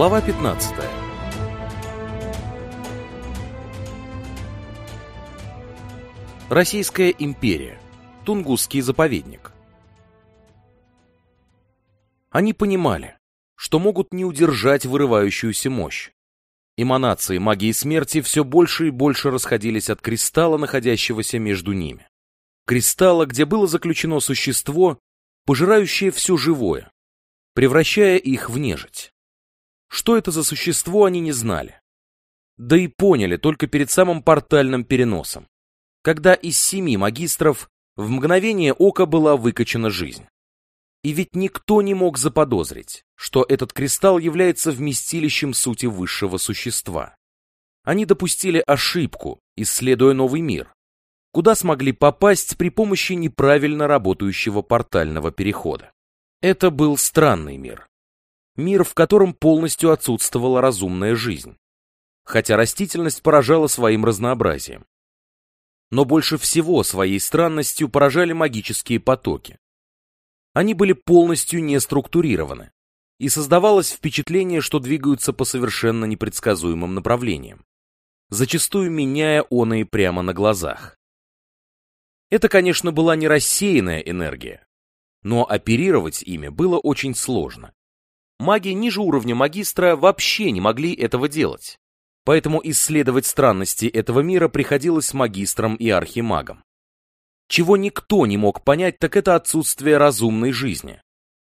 Глава 15 Российская империя. Тунгусский заповедник. Они понимали, что могут не удержать вырывающуюся мощь. Эманации магии смерти все больше и больше расходились от кристалла, находящегося между ними. Кристалла, где было заключено существо, пожирающее все живое, превращая их в нежить. Что это за существо, они не знали. Да и поняли только перед самым портальным переносом когда из семи магистров в мгновение ока была выкачана жизнь. И ведь никто не мог заподозрить, что этот кристалл является вместилищем сути высшего существа. Они допустили ошибку, исследуя новый мир, куда смогли попасть при помощи неправильно работающего портального перехода. Это был странный мир. Мир, в котором полностью отсутствовала разумная жизнь. Хотя растительность поражала своим разнообразием но больше всего своей странностью поражали магические потоки. Они были полностью не структурированы, и создавалось впечатление, что двигаются по совершенно непредсказуемым направлениям, зачастую меняя оные прямо на глазах. Это, конечно, была не рассеянная энергия, но оперировать ими было очень сложно. Маги ниже уровня магистра вообще не могли этого делать поэтому исследовать странности этого мира приходилось магистрам и архимагам. Чего никто не мог понять, так это отсутствие разумной жизни.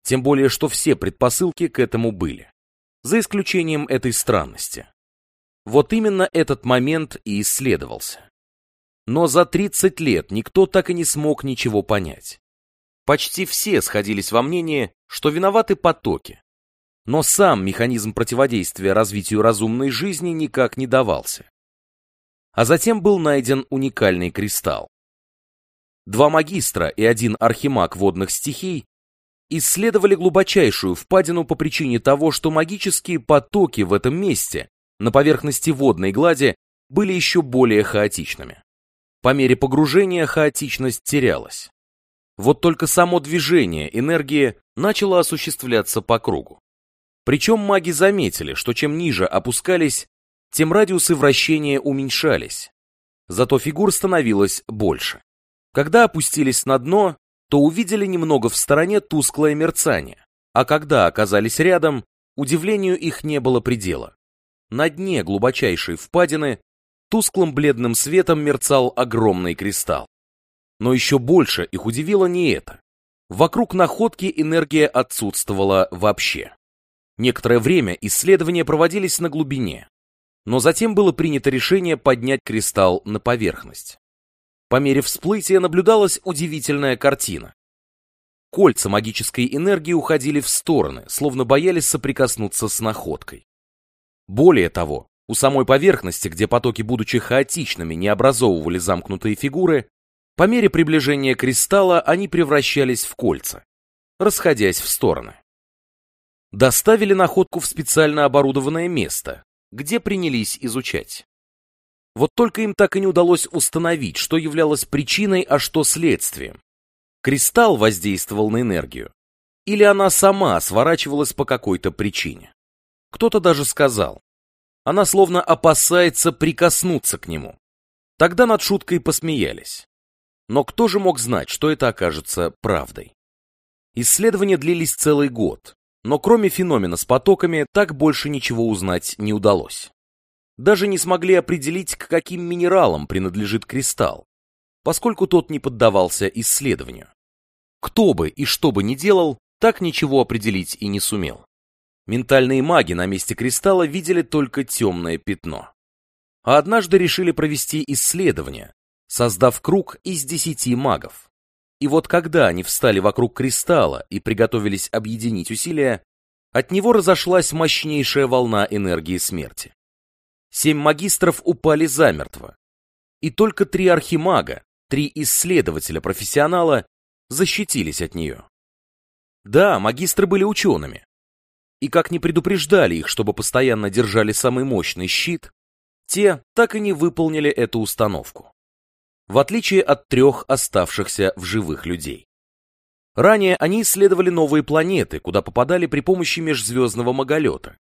Тем более, что все предпосылки к этому были. За исключением этой странности. Вот именно этот момент и исследовался. Но за 30 лет никто так и не смог ничего понять. Почти все сходились во мнении, что виноваты потоки, но сам механизм противодействия развитию разумной жизни никак не давался. А затем был найден уникальный кристалл. Два магистра и один архимаг водных стихий исследовали глубочайшую впадину по причине того, что магические потоки в этом месте, на поверхности водной глади, были еще более хаотичными. По мере погружения хаотичность терялась. Вот только само движение энергии начало осуществляться по кругу. Причем маги заметили, что чем ниже опускались, тем радиусы вращения уменьшались. Зато фигур становилось больше. Когда опустились на дно, то увидели немного в стороне тусклое мерцание, а когда оказались рядом, удивлению их не было предела. На дне глубочайшей впадины тусклым бледным светом мерцал огромный кристалл. Но еще больше их удивило не это. Вокруг находки энергия отсутствовала вообще. Некоторое время исследования проводились на глубине, но затем было принято решение поднять кристалл на поверхность. По мере всплытия наблюдалась удивительная картина. Кольца магической энергии уходили в стороны, словно боялись соприкоснуться с находкой. Более того, у самой поверхности, где потоки, будучи хаотичными, не образовывали замкнутые фигуры, по мере приближения кристалла они превращались в кольца, расходясь в стороны доставили находку в специально оборудованное место, где принялись изучать. Вот только им так и не удалось установить, что являлось причиной, а что следствием. Кристалл воздействовал на энергию, или она сама сворачивалась по какой-то причине. Кто-то даже сказал, она словно опасается прикоснуться к нему. Тогда над шуткой посмеялись. Но кто же мог знать, что это окажется правдой? Исследования длились целый год, но кроме феномена с потоками, так больше ничего узнать не удалось. Даже не смогли определить, к каким минералам принадлежит кристалл, поскольку тот не поддавался исследованию. Кто бы и что бы ни делал, так ничего определить и не сумел. Ментальные маги на месте кристалла видели только темное пятно. А однажды решили провести исследование, создав круг из десяти магов. И вот когда они встали вокруг кристалла и приготовились объединить усилия, от него разошлась мощнейшая волна энергии смерти. Семь магистров упали замертво. И только три архимага, три исследователя-профессионала защитились от нее. Да, магистры были учеными. И как не предупреждали их, чтобы постоянно держали самый мощный щит, те так и не выполнили эту установку в отличие от трех оставшихся в живых людей. Ранее они исследовали новые планеты, куда попадали при помощи межзвездного маголета.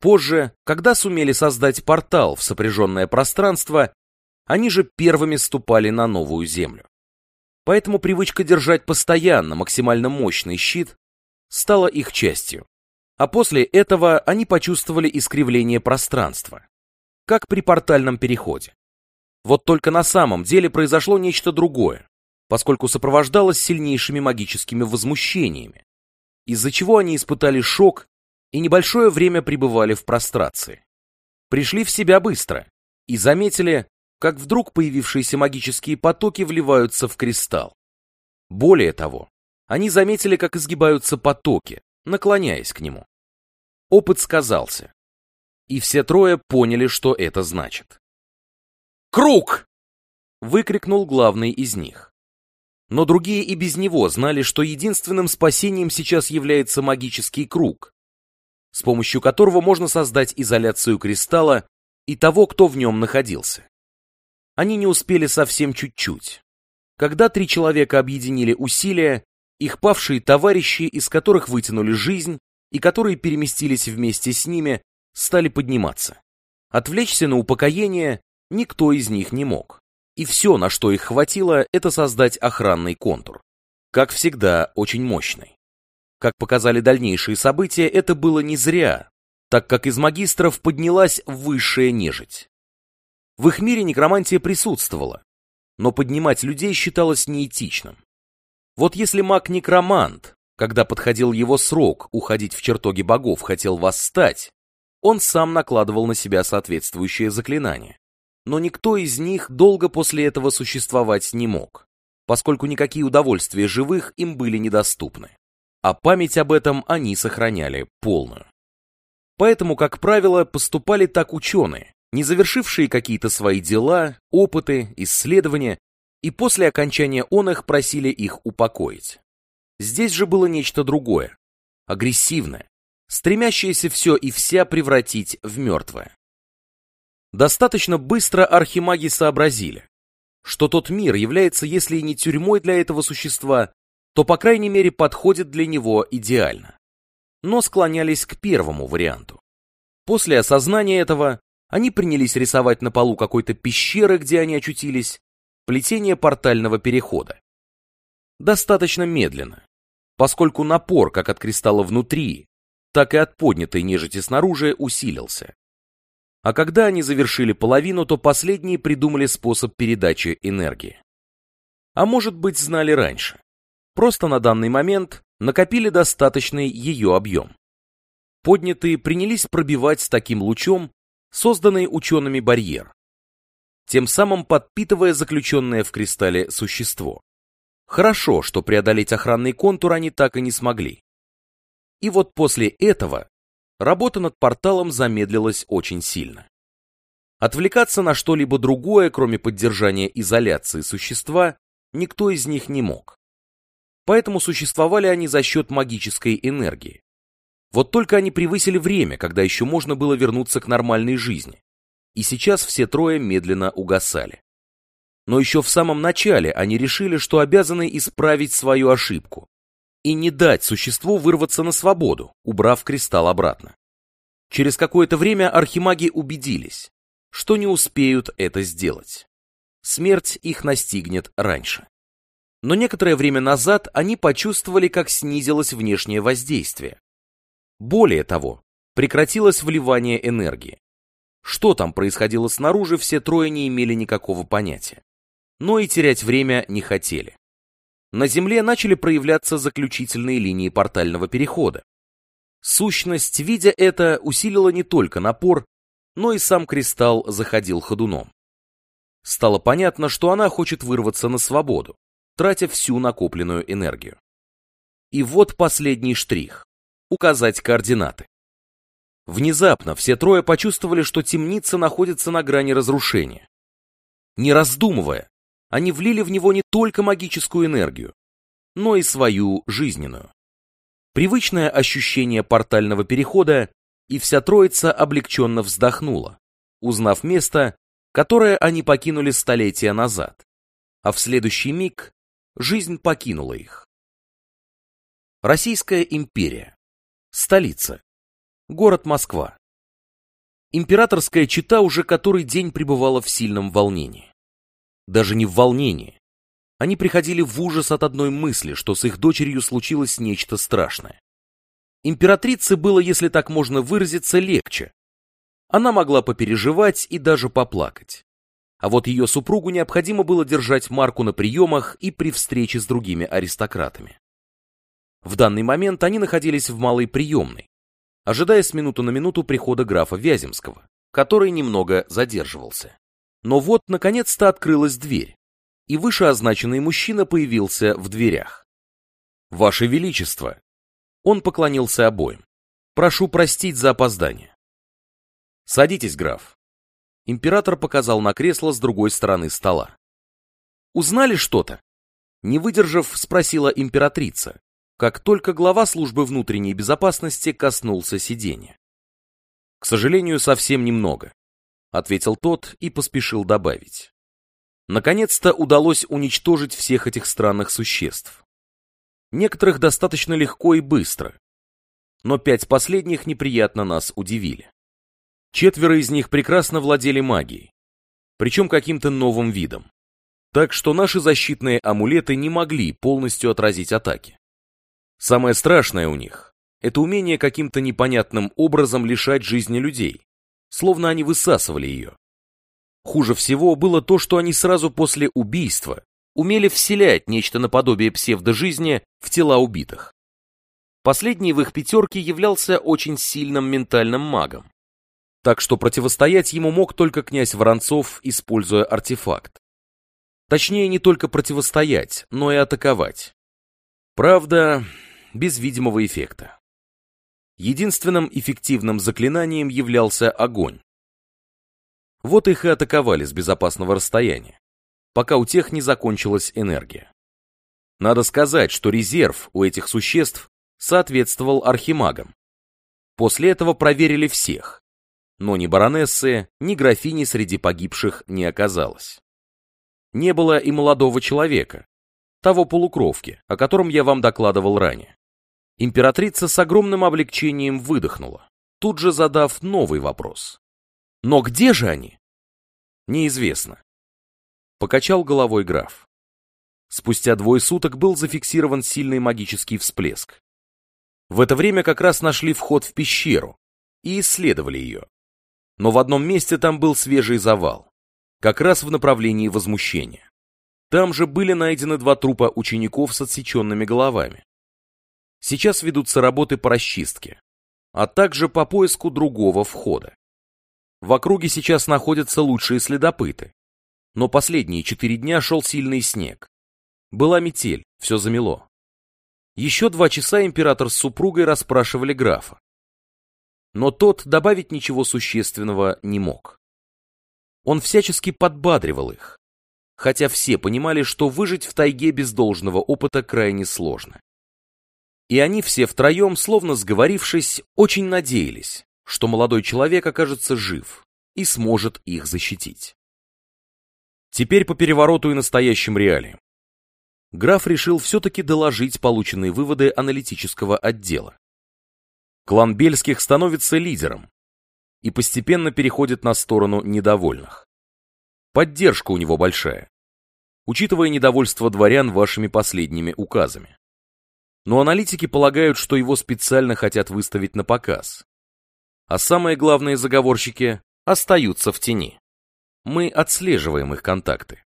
Позже, когда сумели создать портал в сопряженное пространство, они же первыми ступали на новую землю. Поэтому привычка держать постоянно максимально мощный щит стала их частью. А после этого они почувствовали искривление пространства, как при портальном переходе. Вот только на самом деле произошло нечто другое, поскольку сопровождалось сильнейшими магическими возмущениями, из-за чего они испытали шок и небольшое время пребывали в прострации. Пришли в себя быстро и заметили, как вдруг появившиеся магические потоки вливаются в кристалл. Более того, они заметили, как изгибаются потоки, наклоняясь к нему. Опыт сказался, и все трое поняли, что это значит. «Круг!» — выкрикнул главный из них. Но другие и без него знали, что единственным спасением сейчас является магический круг, с помощью которого можно создать изоляцию кристалла и того, кто в нем находился. Они не успели совсем чуть-чуть. Когда три человека объединили усилия, их павшие товарищи, из которых вытянули жизнь, и которые переместились вместе с ними, стали подниматься. Отвлечься на упокоение никто из них не мог. И все, на что их хватило, это создать охранный контур. Как всегда, очень мощный. Как показали дальнейшие события, это было не зря, так как из магистров поднялась высшая нежить. В их мире некромантия присутствовала, но поднимать людей считалось неэтичным. Вот если маг-некромант, когда подходил его срок уходить в чертоги богов, хотел восстать, он сам накладывал на себя соответствующее заклинание. Но никто из них долго после этого существовать не мог, поскольку никакие удовольствия живых им были недоступны. А память об этом они сохраняли полную. Поэтому, как правило, поступали так ученые, не завершившие какие-то свои дела, опыты, исследования, и после окончания он их просили их упокоить. Здесь же было нечто другое, агрессивное, стремящееся все и вся превратить в мертвое. Достаточно быстро архимаги сообразили, что тот мир является, если и не тюрьмой для этого существа, то, по крайней мере, подходит для него идеально. Но склонялись к первому варианту. После осознания этого, они принялись рисовать на полу какой-то пещеры, где они очутились, плетение портального перехода. Достаточно медленно, поскольку напор как от кристалла внутри, так и от поднятой нежити снаружи усилился. А когда они завершили половину, то последние придумали способ передачи энергии. А может быть, знали раньше. Просто на данный момент накопили достаточный ее объем. Поднятые принялись пробивать с таким лучом созданный учеными барьер, тем самым подпитывая заключенное в кристалле существо. Хорошо, что преодолеть охранный контур они так и не смогли. И вот после этого работа над порталом замедлилась очень сильно. Отвлекаться на что-либо другое, кроме поддержания изоляции существа, никто из них не мог. Поэтому существовали они за счет магической энергии. Вот только они превысили время, когда еще можно было вернуться к нормальной жизни. И сейчас все трое медленно угасали. Но еще в самом начале они решили, что обязаны исправить свою ошибку и не дать существу вырваться на свободу, убрав кристалл обратно. Через какое-то время архимаги убедились, что не успеют это сделать. Смерть их настигнет раньше. Но некоторое время назад они почувствовали, как снизилось внешнее воздействие, более того, прекратилось вливание энергии. Что там происходило снаружи, все трое не имели никакого понятия. Но и терять время не хотели. На Земле начали проявляться заключительные линии портального перехода. Сущность, видя это, усилила не только напор, но и сам кристалл заходил ходуном. Стало понятно, что она хочет вырваться на свободу, тратя всю накопленную энергию. И вот последний штрих указать координаты. Внезапно все трое почувствовали, что темница находится на грани разрушения. Не раздумывая, они влили в него не только магическую энергию, но и свою жизненную. Привычное ощущение портального перехода, и вся троица облегченно вздохнула, узнав место, которое они покинули столетия назад, а в следующий миг жизнь покинула их. Российская империя. Столица. Город Москва. Императорская чита уже который день пребывала в сильном волнении. Даже не в волнении. Они приходили в ужас от одной мысли, что с их дочерью случилось нечто страшное. Императрице было, если так можно выразиться, легче. Она могла попереживать и даже поплакать. А вот ее супругу необходимо было держать марку на приемах и при встрече с другими аристократами. В данный момент они находились в малой приемной, ожидая с минуту на минуту прихода графа Вяземского, который немного задерживался. Но вот, наконец-то, открылась дверь, и вышеозначенный мужчина появился в дверях. «Ваше Величество!» Он поклонился обоим. «Прошу простить за опоздание». «Садитесь, граф». Император показал на кресло с другой стороны стола. «Узнали что-то?» Не выдержав, спросила императрица, как только глава службы внутренней безопасности коснулся сиденья. «К сожалению, совсем немного», — ответил тот и поспешил добавить. Наконец-то удалось уничтожить всех этих странных существ. Некоторых достаточно легко и быстро, но пять последних неприятно нас удивили. Четверо из них прекрасно владели магией, причем каким-то новым видом. Так что наши защитные амулеты не могли полностью отразить атаки. Самое страшное у них – это умение каким-то непонятным образом лишать жизни людей, словно они высасывали ее. Хуже всего было то, что они сразу после убийства умели вселять нечто наподобие псевдожизни в тела убитых. Последний в их пятерке являлся очень сильным ментальным магом. Так что противостоять ему мог только князь Воронцов, используя артефакт. Точнее, не только противостоять, но и атаковать. Правда, без видимого эффекта. Единственным эффективным заклинанием являлся огонь. Вот их и атаковали с безопасного расстояния, пока у тех не закончилась энергия. Надо сказать, что резерв у этих существ соответствовал архимагам. После этого проверили всех, но ни баронессы, ни графини среди погибших не оказалось. Не было и молодого человека, того полукровки, о котором я вам докладывал ранее. Императрица с огромным облегчением выдохнула, тут же задав новый вопрос. Но где же они? Неизвестно. Покачал головой граф. Спустя двое суток был зафиксирован сильный магический всплеск. В это время как раз нашли вход в пещеру и исследовали ее. Но в одном месте там был свежий завал, как раз в направлении возмущения. Там же были найдены два трупа учеников с отсеченными головами. Сейчас ведутся работы по расчистке, а также по поиску другого входа. В округе сейчас находятся лучшие следопыты, но последние четыре дня шел сильный снег. Была метель, все замело. Еще два часа император с супругой расспрашивали графа. Но тот добавить ничего существенного не мог. Он всячески подбадривал их, хотя все понимали, что выжить в тайге без должного опыта крайне сложно и они все втроем, словно сговорившись, очень надеялись, что молодой человек окажется жив и сможет их защитить. Теперь по перевороту и настоящим реалиям. Граф решил все-таки доложить полученные выводы аналитического отдела. Клан Бельских становится лидером и постепенно переходит на сторону недовольных. Поддержка у него большая, учитывая недовольство дворян вашими последними указами но аналитики полагают, что его специально хотят выставить на показ. А самые главные заговорщики остаются в тени. Мы отслеживаем их контакты,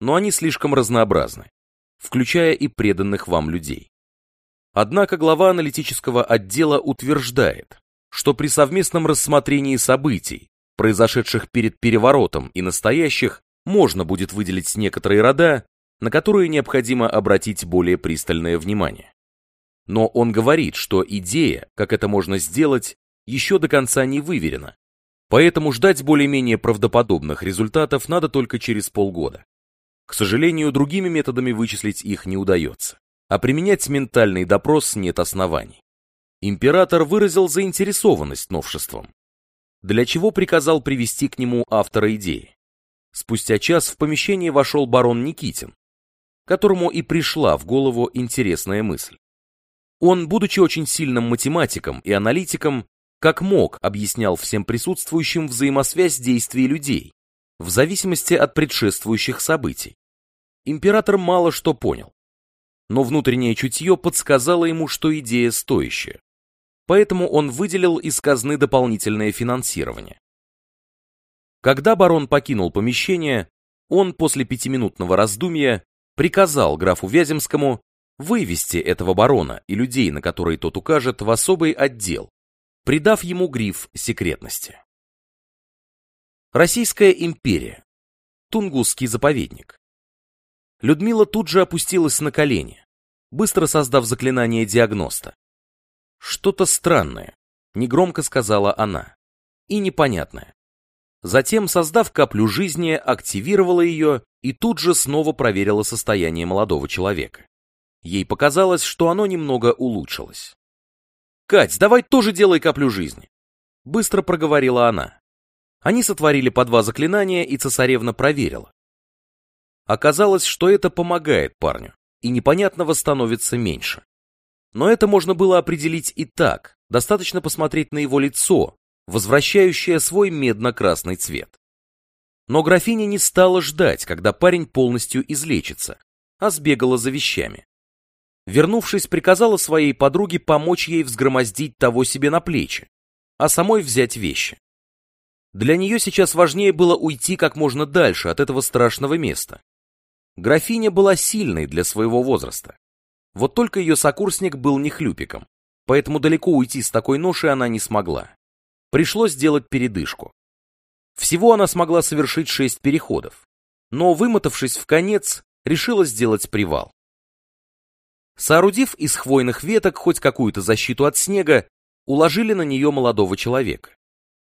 но они слишком разнообразны, включая и преданных вам людей. Однако глава аналитического отдела утверждает, что при совместном рассмотрении событий, произошедших перед переворотом и настоящих, можно будет выделить некоторые рода, на которые необходимо обратить более пристальное внимание. Но он говорит, что идея, как это можно сделать, еще до конца не выверена. Поэтому ждать более-менее правдоподобных результатов надо только через полгода. К сожалению, другими методами вычислить их не удается. А применять ментальный допрос нет оснований. Император выразил заинтересованность новшеством, для чего приказал привести к нему автора идеи. Спустя час в помещение вошел барон Никитин, которому и пришла в голову интересная мысль. Он, будучи очень сильным математиком и аналитиком, как мог объяснял всем присутствующим взаимосвязь действий людей, в зависимости от предшествующих событий. Император мало что понял, но внутреннее чутье подсказало ему, что идея стоящая. Поэтому он выделил из казны дополнительное финансирование. Когда барон покинул помещение, он после пятиминутного раздумья приказал графу Вяземскому вывести этого барона и людей, на которые тот укажет, в особый отдел, придав ему гриф секретности. Российская империя. Тунгусский заповедник. Людмила тут же опустилась на колени, быстро создав заклинание диагноста. Что-то странное, негромко сказала она, и непонятное. Затем, создав каплю жизни, активировала ее и тут же снова проверила состояние молодого человека. Ей показалось, что оно немного улучшилось. «Кать, давай тоже делай каплю жизни!» Быстро проговорила она. Они сотворили по два заклинания, и цесаревна проверила. Оказалось, что это помогает парню, и непонятного становится меньше. Но это можно было определить и так, достаточно посмотреть на его лицо, возвращающая свой медно-красный цвет. Но графиня не стала ждать, когда парень полностью излечится, а сбегала за вещами. Вернувшись, приказала своей подруге помочь ей взгромоздить того себе на плечи, а самой взять вещи. Для нее сейчас важнее было уйти как можно дальше от этого страшного места. Графиня была сильной для своего возраста. Вот только ее сокурсник был не хлюпиком, поэтому далеко уйти с такой ношей она не смогла. Пришлось сделать передышку. Всего она смогла совершить шесть переходов, но, вымотавшись в конец, решила сделать привал. Соорудив из хвойных веток хоть какую-то защиту от снега, уложили на нее молодого человека.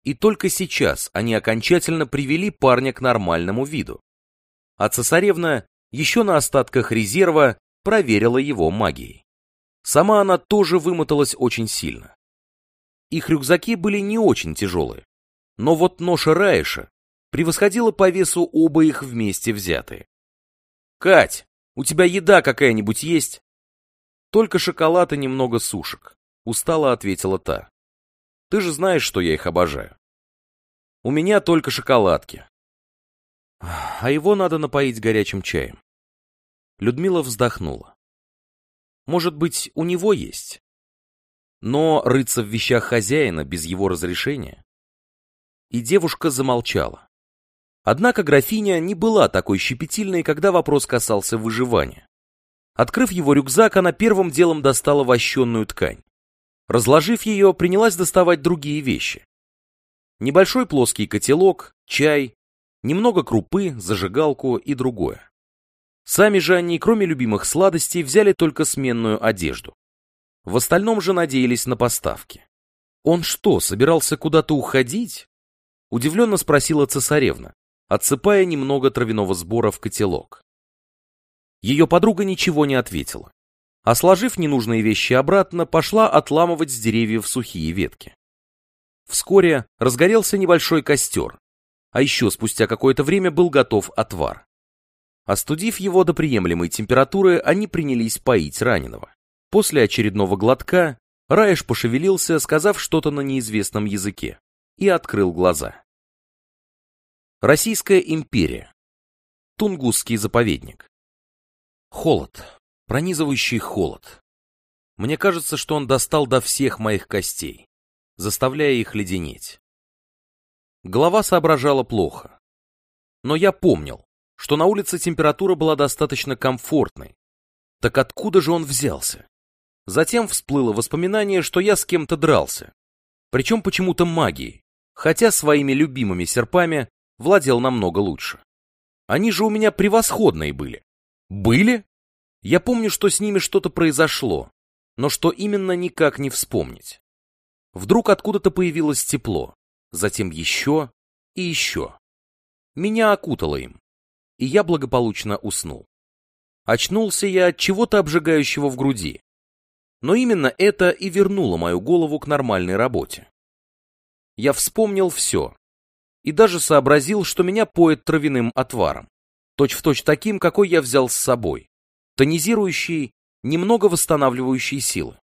И только сейчас они окончательно привели парня к нормальному виду. А цесаревна еще на остатках резерва проверила его магией. Сама она тоже вымоталась очень сильно. Их рюкзаки были не очень тяжелые. Но вот ноша Раиша превосходила по весу оба их вместе взятые. «Кать, у тебя еда какая-нибудь есть?» «Только шоколад и немного сушек», — устало ответила та. «Ты же знаешь, что я их обожаю». «У меня только шоколадки». «А его надо напоить горячим чаем». Людмила вздохнула. «Может быть, у него есть?» Но рыться в вещах хозяина без его разрешения? И девушка замолчала. Однако графиня не была такой щепетильной, когда вопрос касался выживания. Открыв его рюкзак, она первым делом достала вощенную ткань. Разложив ее, принялась доставать другие вещи. Небольшой плоский котелок, чай, немного крупы, зажигалку и другое. Сами же они, кроме любимых сладостей, взяли только сменную одежду. В остальном же надеялись на поставки. Он что, собирался куда-то уходить? Удивленно спросила цесаревна, отсыпая немного травяного сбора в котелок. Ее подруга ничего не ответила, а сложив ненужные вещи обратно, пошла отламывать с деревьев сухие ветки. Вскоре разгорелся небольшой костер, а еще спустя какое-то время был готов отвар. Остудив его до приемлемой температуры, они принялись поить раненого. После очередного глотка Раеш пошевелился, сказав что-то на неизвестном языке, и открыл глаза. Российская империя. Тунгусский заповедник. Холод. Пронизывающий холод. Мне кажется, что он достал до всех моих костей, заставляя их леденеть. Голова соображала плохо. Но я помнил, что на улице температура была достаточно комфортной. Так откуда же он взялся? Затем всплыло воспоминание, что я с кем-то дрался. Причем почему-то магией, хотя своими любимыми серпами владел намного лучше. Они же у меня превосходные были. Были? Я помню, что с ними что-то произошло, но что именно никак не вспомнить. Вдруг откуда-то появилось тепло, затем еще и еще. Меня окутало им, и я благополучно уснул. Очнулся я от чего-то обжигающего в груди, но именно это и вернуло мою голову к нормальной работе. Я вспомнил все. И даже сообразил, что меня поет травяным отваром. Точь-в-точь точь таким, какой я взял с собой. Тонизирующий, немного восстанавливающий силы.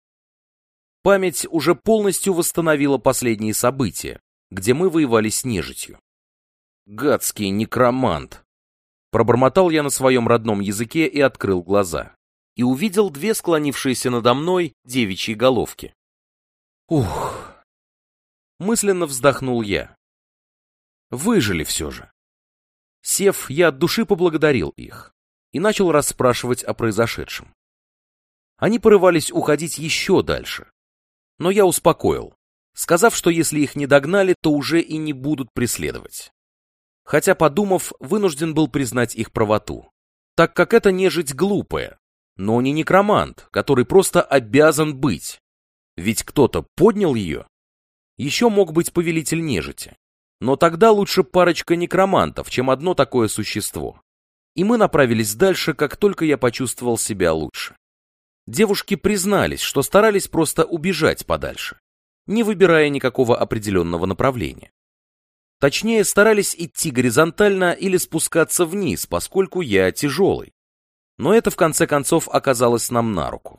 Память уже полностью восстановила последние события, где мы воевали с нежитью. Гадский некромант. Пробормотал я на своем родном языке и открыл глаза. И увидел две склонившиеся надо мной девичьи головки. Ух! Мысленно вздохнул я. Выжили все же. Сев, я от души поблагодарил их и начал расспрашивать о произошедшем. Они порывались уходить еще дальше, но я успокоил, сказав, что если их не догнали, то уже и не будут преследовать. Хотя, подумав, вынужден был признать их правоту, так как это нежить глупая, но не некромант, который просто обязан быть. Ведь кто-то поднял ее. Еще мог быть повелитель нежити. Но тогда лучше парочка некромантов, чем одно такое существо. И мы направились дальше, как только я почувствовал себя лучше. Девушки признались, что старались просто убежать подальше, не выбирая никакого определенного направления. Точнее, старались идти горизонтально или спускаться вниз, поскольку я тяжелый. Но это в конце концов оказалось нам на руку.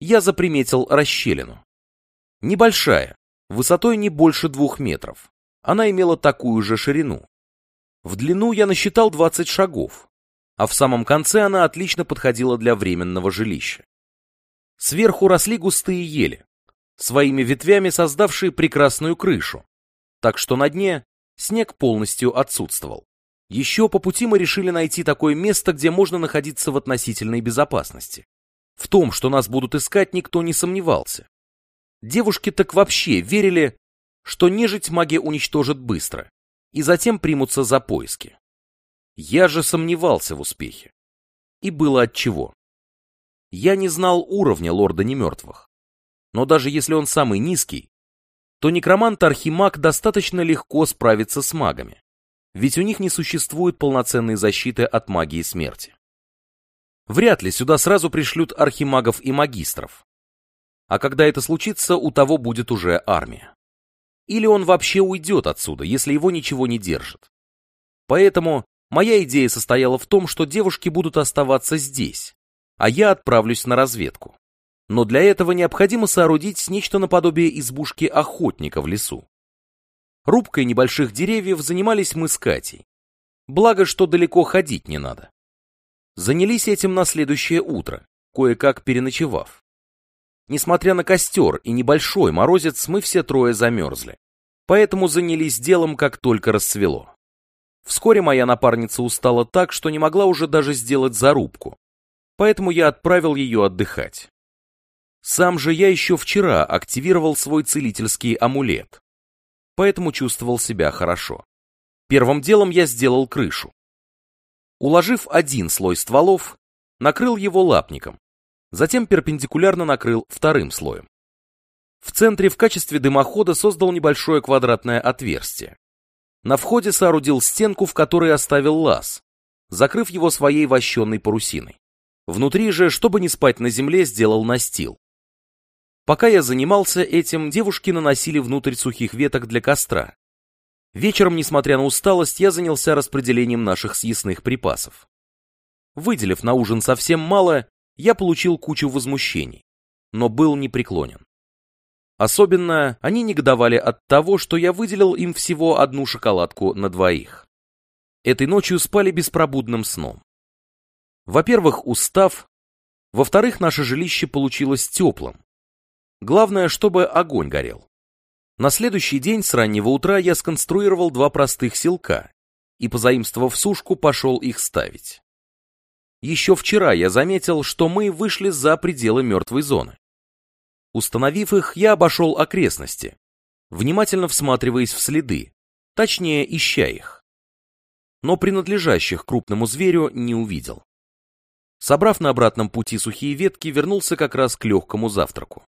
Я заприметил расщелину. Небольшая, высотой не больше двух метров. Она имела такую же ширину. В длину я насчитал 20 шагов, а в самом конце она отлично подходила для временного жилища. Сверху росли густые ели, своими ветвями создавшие прекрасную крышу, так что на дне снег полностью отсутствовал. Еще по пути мы решили найти такое место, где можно находиться в относительной безопасности. В том, что нас будут искать, никто не сомневался. Девушки так вообще верили, что нежить магия уничтожит быстро, и затем примутся за поиски. Я же сомневался в успехе. И было отчего. Я не знал уровня лорда немертвых. Но даже если он самый низкий, то некромант Архимаг достаточно легко справится с магами, ведь у них не существует полноценной защиты от магии смерти. Вряд ли сюда сразу пришлют архимагов и магистров. А когда это случится, у того будет уже армия. Или он вообще уйдет отсюда, если его ничего не держит. Поэтому моя идея состояла в том, что девушки будут оставаться здесь, а я отправлюсь на разведку но для этого необходимо соорудить нечто наподобие избушки охотника в лесу. Рубкой небольших деревьев занимались мы с Катей. Благо, что далеко ходить не надо. Занялись этим на следующее утро, кое-как переночевав. Несмотря на костер и небольшой морозец, мы все трое замерзли. Поэтому занялись делом, как только расцвело. Вскоре моя напарница устала так, что не могла уже даже сделать зарубку. Поэтому я отправил ее отдыхать. Сам же я еще вчера активировал свой целительский амулет, поэтому чувствовал себя хорошо. Первым делом я сделал крышу. Уложив один слой стволов, накрыл его лапником, затем перпендикулярно накрыл вторым слоем. В центре в качестве дымохода создал небольшое квадратное отверстие. На входе соорудил стенку, в которой оставил лаз, закрыв его своей вощенной парусиной. Внутри же, чтобы не спать на земле, сделал настил. Пока я занимался этим, девушки наносили внутрь сухих веток для костра. Вечером, несмотря на усталость, я занялся распределением наших съестных припасов. Выделив на ужин совсем мало, я получил кучу возмущений, но был непреклонен. Особенно они негодовали от того, что я выделил им всего одну шоколадку на двоих. Этой ночью спали беспробудным сном. Во-первых, устав, во-вторых, наше жилище получилось теплым, Главное, чтобы огонь горел. На следующий день с раннего утра я сконструировал два простых селка и, позаимствовав сушку, пошел их ставить. Еще вчера я заметил, что мы вышли за пределы мертвой зоны. Установив их, я обошел окрестности, внимательно всматриваясь в следы, точнее, ища их. Но принадлежащих крупному зверю не увидел. Собрав на обратном пути сухие ветки, вернулся как раз к легкому завтраку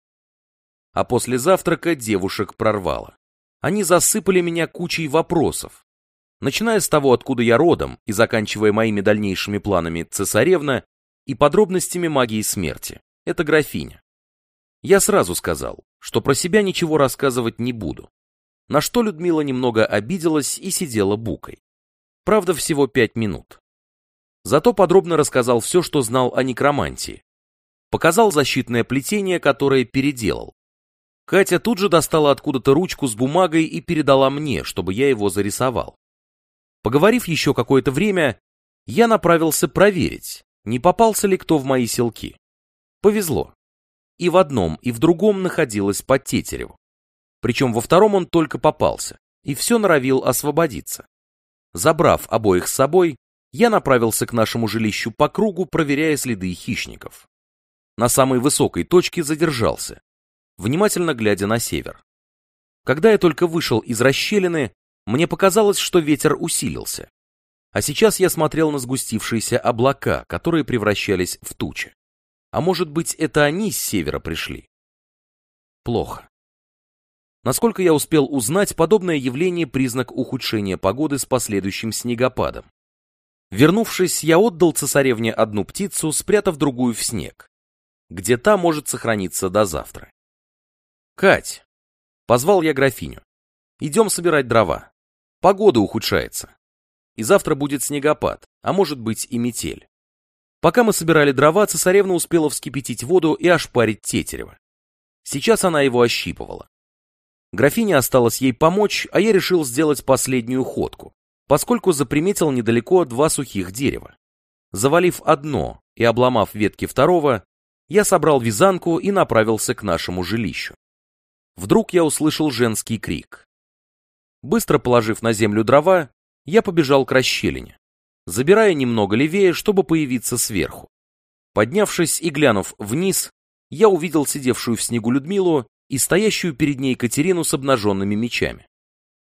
а после завтрака девушек прорвало. Они засыпали меня кучей вопросов. Начиная с того, откуда я родом, и заканчивая моими дальнейшими планами цесаревна и подробностями магии смерти. Это графиня. Я сразу сказал, что про себя ничего рассказывать не буду. На что Людмила немного обиделась и сидела букой. Правда, всего пять минут. Зато подробно рассказал все, что знал о некромантии. Показал защитное плетение, которое переделал, Катя тут же достала откуда-то ручку с бумагой и передала мне, чтобы я его зарисовал. Поговорив еще какое-то время, я направился проверить, не попался ли кто в мои селки. Повезло. И в одном, и в другом находилось по Тетереву. Причем во втором он только попался, и все норовил освободиться. Забрав обоих с собой, я направился к нашему жилищу по кругу, проверяя следы хищников. На самой высокой точке задержался, внимательно глядя на север. Когда я только вышел из расщелины, мне показалось, что ветер усилился. А сейчас я смотрел на сгустившиеся облака, которые превращались в тучи. А может быть, это они с севера пришли? Плохо. Насколько я успел узнать, подобное явление – признак ухудшения погоды с последующим снегопадом. Вернувшись, я отдал цесаревне одну птицу, спрятав другую в снег, где та может сохраниться до завтра. «Кать!» — позвал я графиню. «Идем собирать дрова. Погода ухудшается. И завтра будет снегопад, а может быть и метель». Пока мы собирали дрова, цесаревна успела вскипятить воду и ошпарить тетерева. Сейчас она его ощипывала. Графиня осталось ей помочь, а я решил сделать последнюю ходку, поскольку заприметил недалеко два сухих дерева. Завалив одно и обломав ветки второго, я собрал вязанку и направился к нашему жилищу. Вдруг я услышал женский крик. Быстро положив на землю дрова, я побежал к расщелине, забирая немного левее, чтобы появиться сверху. Поднявшись и глянув вниз, я увидел сидевшую в снегу Людмилу и стоящую перед ней Катерину с обнаженными мечами.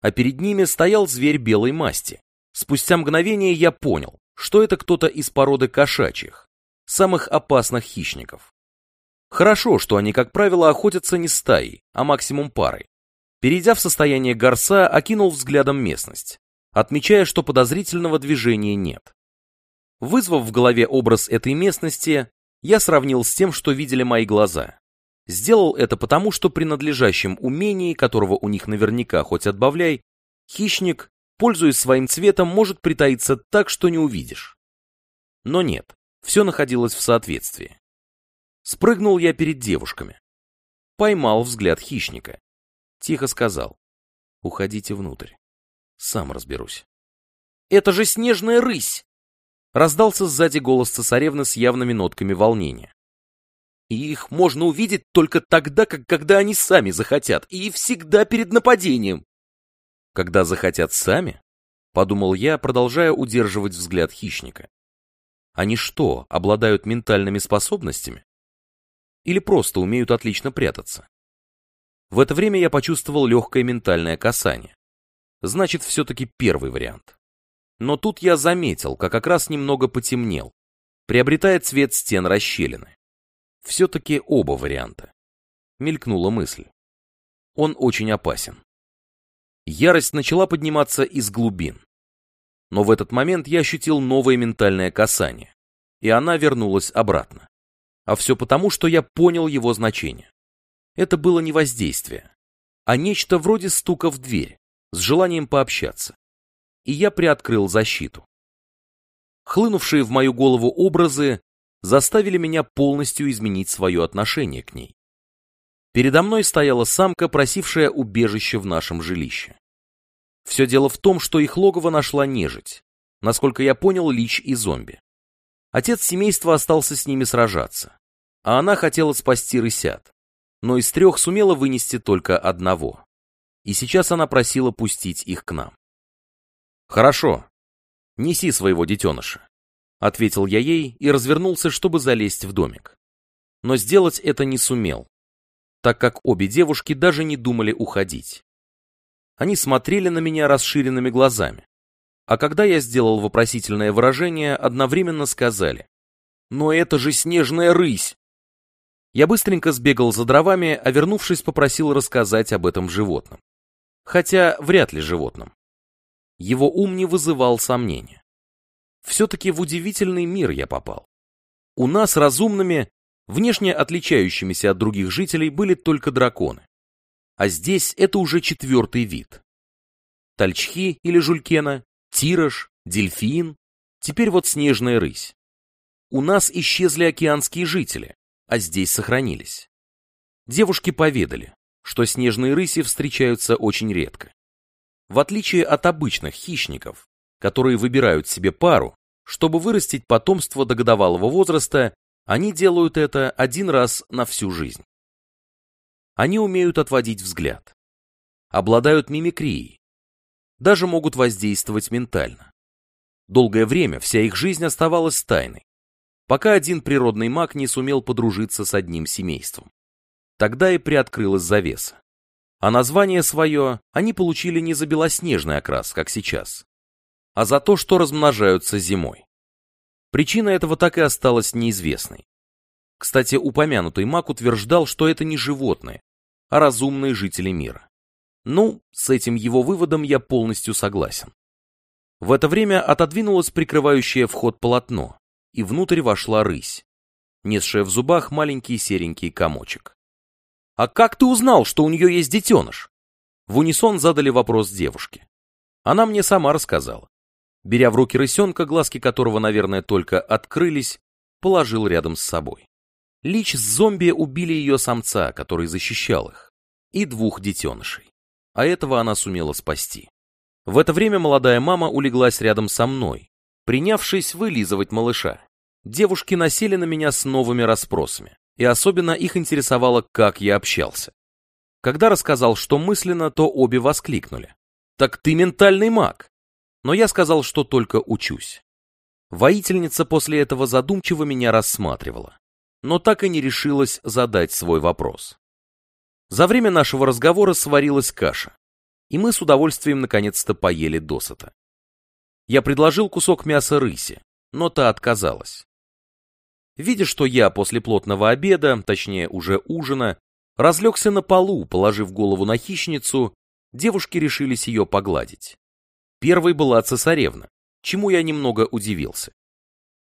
А перед ними стоял зверь белой масти. Спустя мгновение я понял, что это кто-то из породы кошачьих, самых опасных хищников. Хорошо, что они, как правило, охотятся не стаей, а максимум парой. Перейдя в состояние горса, окинул взглядом местность, отмечая, что подозрительного движения нет. Вызвав в голове образ этой местности, я сравнил с тем, что видели мои глаза. Сделал это потому, что при надлежащем умении, которого у них наверняка хоть отбавляй, хищник, пользуясь своим цветом, может притаиться так, что не увидишь. Но нет, все находилось в соответствии. Спрыгнул я перед девушками. Поймал взгляд хищника. Тихо сказал. Уходите внутрь. Сам разберусь. Это же снежная рысь! Раздался сзади голос цесаревны с явными нотками волнения. И их можно увидеть только тогда, как когда они сами захотят, и всегда перед нападением. Когда захотят сами? Подумал я, продолжая удерживать взгляд хищника. Они что, обладают ментальными способностями? или просто умеют отлично прятаться. В это время я почувствовал легкое ментальное касание. Значит, все-таки первый вариант. Но тут я заметил, как как раз немного потемнел, приобретая цвет стен расщелины. Все-таки оба варианта. Мелькнула мысль. Он очень опасен. Ярость начала подниматься из глубин. Но в этот момент я ощутил новое ментальное касание, и она вернулась обратно. А все потому, что я понял его значение. Это было не воздействие, а нечто вроде стука в дверь, с желанием пообщаться. И я приоткрыл защиту. Хлынувшие в мою голову образы заставили меня полностью изменить свое отношение к ней. Передо мной стояла самка, просившая убежище в нашем жилище. Все дело в том, что их логово нашла нежить, насколько я понял, лич и зомби. Отец семейства остался с ними сражаться, а она хотела спасти рысят, но из трех сумела вынести только одного. И сейчас она просила пустить их к нам. «Хорошо, неси своего детеныша», — ответил я ей и развернулся, чтобы залезть в домик. Но сделать это не сумел, так как обе девушки даже не думали уходить. Они смотрели на меня расширенными глазами, а когда я сделал вопросительное выражение, одновременно сказали «Но это же снежная рысь!» Я быстренько сбегал за дровами, а вернувшись, попросил рассказать об этом животном. Хотя вряд ли животном. Его ум не вызывал сомнения. Все-таки в удивительный мир я попал. У нас разумными, внешне отличающимися от других жителей, были только драконы. А здесь это уже четвертый вид. Тальчхи или жулькена Тираж, дельфин, теперь вот снежная рысь. У нас исчезли океанские жители, а здесь сохранились. Девушки поведали, что снежные рыси встречаются очень редко. В отличие от обычных хищников, которые выбирают себе пару, чтобы вырастить потомство до годовалого возраста, они делают это один раз на всю жизнь. Они умеют отводить взгляд, обладают мимикрией, даже могут воздействовать ментально. Долгое время вся их жизнь оставалась тайной, пока один природный маг не сумел подружиться с одним семейством. Тогда и приоткрылась завеса. А название свое они получили не за белоснежный окрас, как сейчас, а за то, что размножаются зимой. Причина этого так и осталась неизвестной. Кстати, упомянутый маг утверждал, что это не животные, а разумные жители мира. Ну, с этим его выводом я полностью согласен. В это время отодвинулось прикрывающее вход полотно, и внутрь вошла рысь, несшая в зубах маленький серенький комочек. «А как ты узнал, что у нее есть детеныш?» В унисон задали вопрос девушке. Она мне сама рассказала. Беря в руки рысенка, глазки которого, наверное, только открылись, положил рядом с собой. Лич с зомби убили ее самца, который защищал их, и двух детенышей. А этого она сумела спасти. В это время молодая мама улеглась рядом со мной, принявшись вылизывать малыша. Девушки насели на меня с новыми расспросами, и особенно их интересовало, как я общался. Когда рассказал, что мысленно, то обе воскликнули. «Так ты ментальный маг!» Но я сказал, что только учусь. Воительница после этого задумчиво меня рассматривала, но так и не решилась задать свой вопрос. За время нашего разговора сварилась каша, и мы с удовольствием наконец-то поели досыта. Я предложил кусок мяса рыси, но та отказалась. Видя, что я после плотного обеда, точнее уже ужина, разлегся на полу, положив голову на хищницу, девушки решились ее погладить. Первой была цесаревна, чему я немного удивился.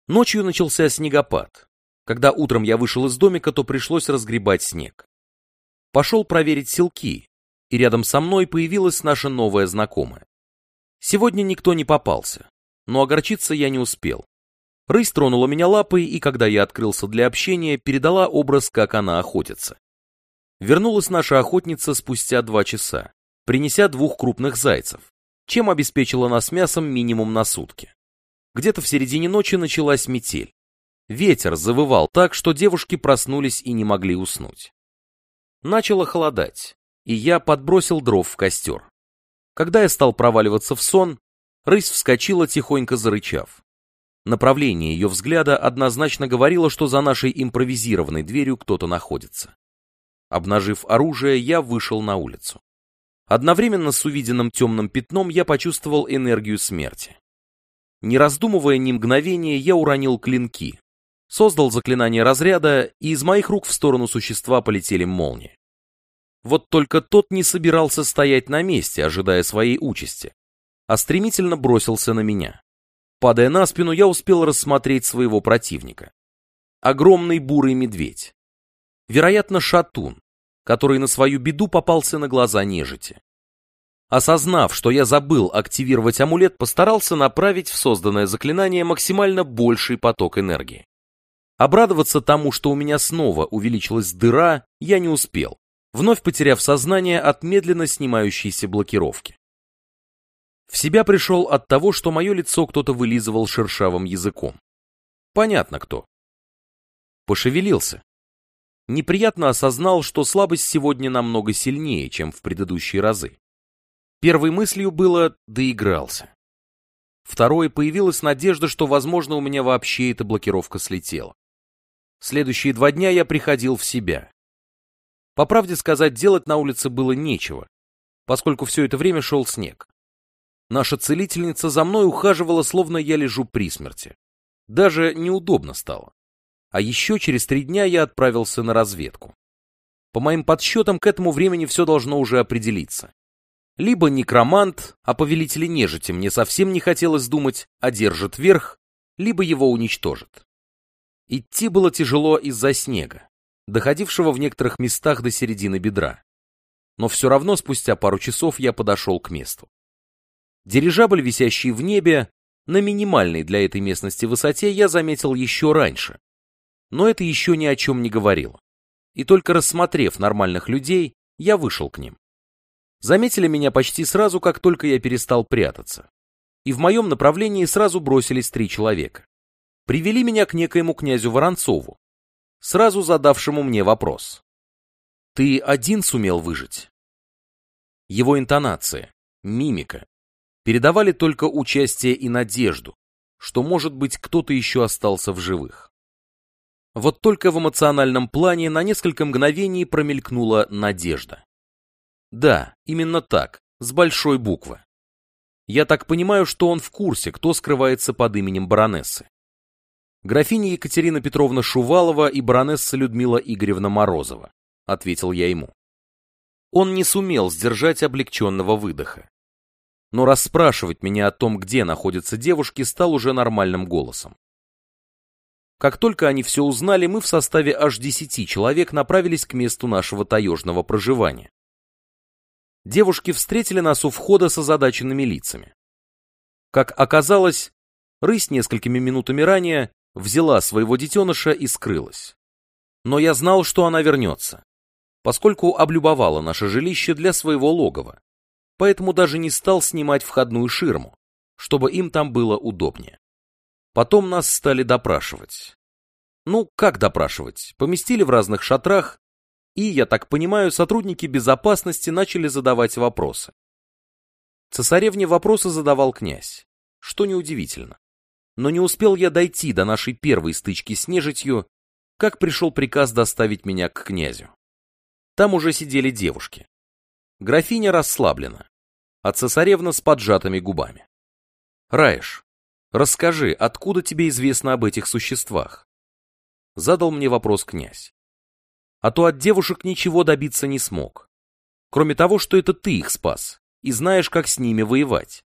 Ночью начался снегопад. Когда утром я вышел из домика, то пришлось разгребать снег. Пошел проверить селки, и рядом со мной появилась наша новая знакомая. Сегодня никто не попался, но огорчиться я не успел. Рысь тронула меня лапой, и когда я открылся для общения, передала образ, как она охотится. Вернулась наша охотница спустя два часа, принеся двух крупных зайцев, чем обеспечила нас мясом минимум на сутки. Где-то в середине ночи началась метель. Ветер завывал так, что девушки проснулись и не могли уснуть. Начало холодать, и я подбросил дров в костер. Когда я стал проваливаться в сон, рысь вскочила, тихонько зарычав. Направление ее взгляда однозначно говорило, что за нашей импровизированной дверью кто-то находится. Обнажив оружие, я вышел на улицу. Одновременно с увиденным темным пятном я почувствовал энергию смерти. Не раздумывая ни мгновения, я уронил клинки, создал заклинание разряда, и из моих рук в сторону существа полетели молнии. Вот только тот не собирался стоять на месте, ожидая своей участи, а стремительно бросился на меня. Падая на спину, я успел рассмотреть своего противника. Огромный бурый медведь. Вероятно, шатун, который на свою беду попался на глаза нежити. Осознав, что я забыл активировать амулет, постарался направить в созданное заклинание максимально больший поток энергии. Обрадоваться тому, что у меня снова увеличилась дыра, я не успел, вновь потеряв сознание от медленно снимающейся блокировки. В себя пришел от того, что мое лицо кто-то вылизывал шершавым языком. Понятно кто. Пошевелился, неприятно осознал, что слабость сегодня намного сильнее, чем в предыдущие разы. Первой мыслью было «доигрался». Второй появилась надежда, что, возможно, у меня вообще эта блокировка слетела. Следующие два дня я приходил в себя. По правде сказать, делать на улице было нечего, поскольку все это время шел снег. Наша целительница за мной ухаживала, словно я лежу при смерти. Даже неудобно стало. А еще через три дня я отправился на разведку. По моим подсчетам, к этому времени все должно уже определиться. Либо некромант, а повелители нежити мне совсем не хотелось думать, одержит верх, либо его уничтожит. Идти было тяжело из-за снега, доходившего в некоторых местах до середины бедра. Но все равно спустя пару часов я подошел к месту. Дирижабль, висящий в небе, на минимальной для этой местности высоте я заметил еще раньше, но это еще ни о чем не говорило. И только рассмотрев нормальных людей, Я вышел к ним. Заметили меня почти сразу, как только я перестал прятаться. И в моем направлении сразу бросились три человека. Привели меня к некоему князю Воронцову, сразу задавшему мне вопрос. «Ты один сумел выжить?» Его интонация, мимика передавали только участие и надежду, что, может быть, кто-то еще остался в живых. Вот только в эмоциональном плане на несколько мгновений промелькнула надежда. Да, именно так, с большой буквы. Я так понимаю, что он в курсе, кто скрывается под именем баронессы. Графиня Екатерина Петровна Шувалова и баронесса Людмила Игоревна Морозова, ответил я ему. Он не сумел сдержать облегченного выдоха. Но расспрашивать меня о том, где находятся девушки, стал уже нормальным голосом. Как только они все узнали, мы в составе аж десяти человек направились к месту нашего таежного проживания. Девушки встретили нас у входа с озадаченными лицами. Как оказалось, рысь несколькими минутами ранее взяла своего детеныша и скрылась. Но я знал, что она вернется, поскольку облюбовала наше жилище для своего логова, поэтому даже не стал снимать входную ширму, чтобы им там было удобнее. Потом нас стали допрашивать. Ну, как допрашивать? Поместили в разных шатрах, и, я так понимаю, сотрудники безопасности начали задавать вопросы. Цесаревне вопросы задавал князь, что неудивительно. Но не успел я дойти до нашей первой стычки с нежитью, как пришел приказ доставить меня к князю. Там уже сидели девушки. Графиня расслаблена, а цесаревна с поджатыми губами. Раиш, Расскажи, откуда тебе известно об этих существах? Задал мне вопрос князь. А то от девушек ничего добиться не смог. Кроме того, что это ты их спас, и знаешь, как с ними воевать.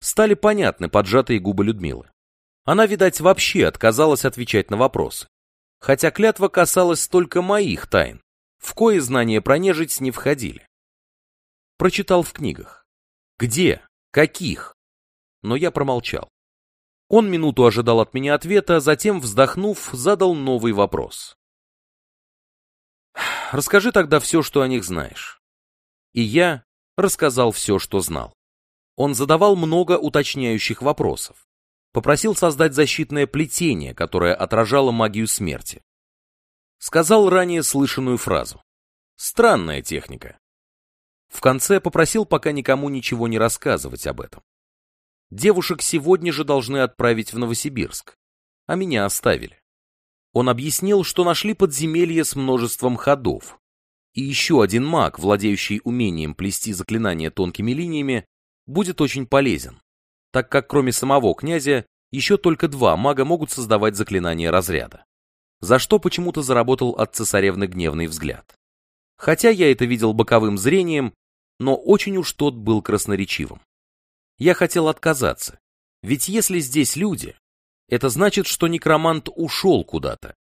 Стали понятны поджатые губы Людмилы. Она, видать, вообще отказалась отвечать на вопросы. Хотя клятва касалась только моих тайн, в кое знания про нежить не входили. Прочитал в книгах. Где? Каких? Но я промолчал. Он минуту ожидал от меня ответа, затем, вздохнув, задал новый вопрос. «Расскажи тогда все, что о них знаешь». И я рассказал все, что знал. Он задавал много уточняющих вопросов. Попросил создать защитное плетение, которое отражало магию смерти. Сказал ранее слышанную фразу. Странная техника. В конце попросил пока никому ничего не рассказывать об этом. Девушек сегодня же должны отправить в Новосибирск, а меня оставили. Он объяснил, что нашли подземелье с множеством ходов, и еще один маг, владеющий умением плести заклинания тонкими линиями, будет очень полезен, так как кроме самого князя, еще только два мага могут создавать заклинания разряда. За что почему-то заработал от цесаревны гневный взгляд. Хотя я это видел боковым зрением, но очень уж тот был красноречивым. Я хотел отказаться. Ведь если здесь люди, это значит, что некромант ушел куда-то.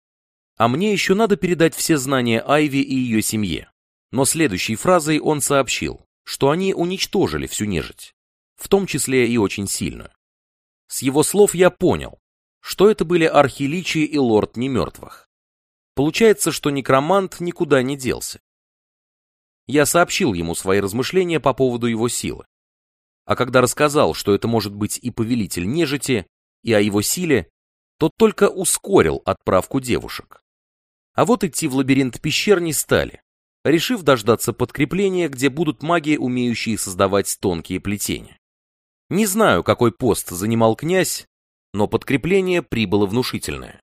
А мне еще надо передать все знания Айви и ее семье. Но следующей фразой он сообщил, что они уничтожили всю нежить, в том числе и очень сильную. С его слов я понял, что это были архиличи и лорд немертвых. Получается, что некромант никуда не делся. Я сообщил ему свои размышления по поводу его силы. А когда рассказал, что это может быть и повелитель нежити, и о его силе, тот только ускорил отправку девушек. А вот идти в лабиринт пещер не стали, решив дождаться подкрепления, где будут маги, умеющие создавать тонкие плетения. Не знаю, какой пост занимал князь, но подкрепление прибыло внушительное.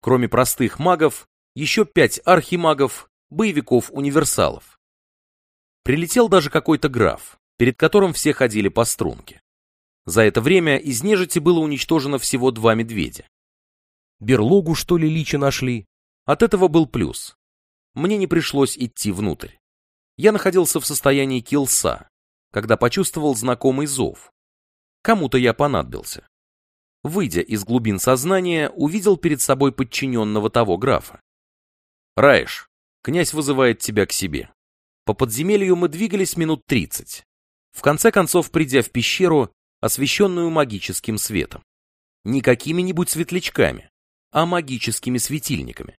Кроме простых магов, еще пять архимагов, боевиков-универсалов. Прилетел даже какой-то граф, перед которым все ходили по струнке. За это время из нежити было уничтожено всего два медведя. Берлогу, что ли, личи нашли? От этого был плюс. Мне не пришлось идти внутрь. Я находился в состоянии килса, когда почувствовал знакомый зов. Кому-то я понадобился. Выйдя из глубин сознания, увидел перед собой подчиненного того графа. «Раиш, князь вызывает тебя к себе». По подземелью мы двигались минут тридцать. В конце концов, придя в пещеру, освещенную магическим светом. Не какими-нибудь светлячками, а магическими светильниками.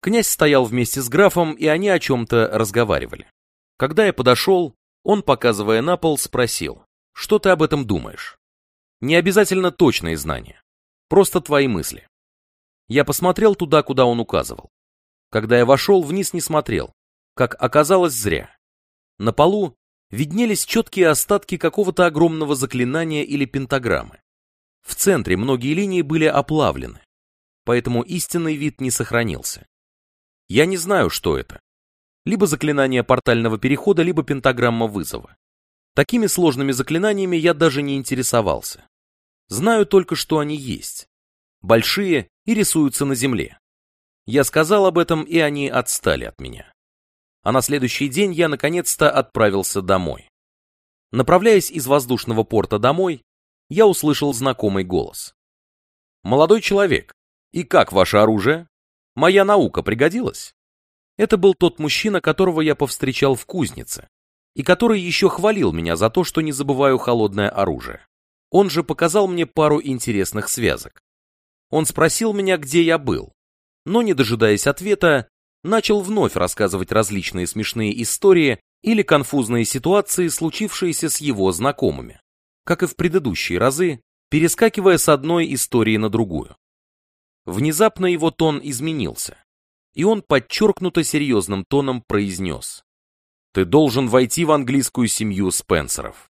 Князь стоял вместе с графом, и они о чем-то разговаривали. Когда я подошел, он, показывая на пол, спросил, что ты об этом думаешь? Не обязательно точные знания, просто твои мысли. Я посмотрел туда, куда он указывал. Когда я вошел, вниз не смотрел, как оказалось зря. На полу виднелись четкие остатки какого-то огромного заклинания или пентаграммы. В центре многие линии были оплавлены, поэтому истинный вид не сохранился. Я не знаю, что это. Либо заклинание портального перехода, либо пентаграмма вызова. Такими сложными заклинаниями я даже не интересовался. Знаю только, что они есть. Большие и рисуются на земле. Я сказал об этом, и они отстали от меня. А на следующий день я наконец-то отправился домой. Направляясь из воздушного порта домой, я услышал знакомый голос. «Молодой человек, и как ваше оружие? Моя наука пригодилась?» Это был тот мужчина, которого я повстречал в кузнице, и который еще хвалил меня за то, что не забываю холодное оружие. Он же показал мне пару интересных связок. Он спросил меня, где я был, но, не дожидаясь ответа, начал вновь рассказывать различные смешные истории или конфузные ситуации, случившиеся с его знакомыми, как и в предыдущие разы, перескакивая с одной истории на другую. Внезапно его тон изменился, и он подчеркнуто серьезным тоном произнес. «Ты должен войти в английскую семью Спенсеров».